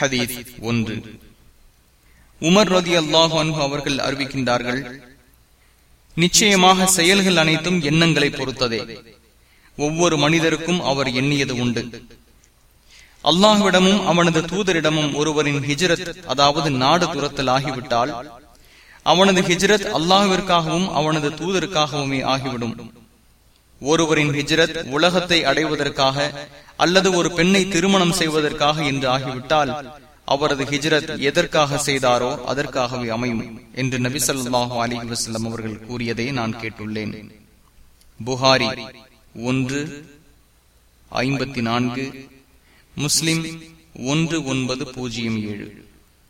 ஹதீஸ் ஒன்று. உமர் ரதி அல்லாஹு அன்பு அவர்கள் அறிவிக்கின்றார்கள் நிச்சயமாக செயல்கள் அனைத்தும் எண்ணங்களை பொறுத்ததே. ஒவ்வொரு மனிதருக்கும் அவர் எண்ணியது உண்டு. அல்லாஹ்விடமும் அவனது தூதரிடமும் ஒருவரின் ஹிஜரத் அதாவது நாடு துரத்தல் ஆகிவிட்டால் அவனது ஹிஜரத் அல்லாஹுவிற்காகவும் அவனது தூதருக்காகவுமே ஆகிவிடும். ஒருவரின் ஹிஜ்ரத் உலகத்தை அடைவதற்காக அல்லது ஒரு பெண்ணை திருமணம் செய்வதற்காக என்று ஆகிவிட்டால் அவரது ஹிஜ்ரத் எதற்காக செய்தாரோ அதற்காகவே அமையும் என்று நபி சொல்லாஹு அலி வசல்லம் அவர்கள் கூறியதை நான் கேட்டுள்ளேன். புகாரி ஒன்று ஐம்பத்தி நான்கு முஸ்லிம் ஒன்று ஒன்பது பூஜ்ஜியம் ஏழு.